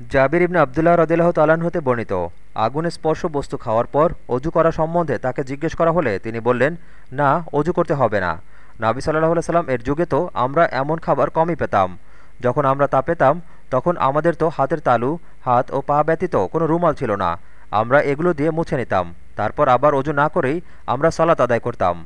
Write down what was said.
জাবির ইবনে আবদুল্লাহ রদিল্লাহ তালান হতে বর্ণিত, আগুনে স্পর্শ বস্তু খাওয়ার পর অজু করা সম্বন্ধে তাকে জিজ্ঞেস করা হলে তিনি বললেন, না, অজু করতে হবে না। নাবি সাল্লাহ সাল্লাম এর যুগে তো আমরা এমন খাবার কমই পেতাম। যখন আমরা তা পেতাম, তখন আমাদের তো হাতের তালু, হাত ও পা ব্যতীত কোনো রুমাল ছিল না। আমরা এগুলো দিয়ে মুছে নিতাম। তারপর আবার অজু না করেই আমরা সালাত আদায় করতাম।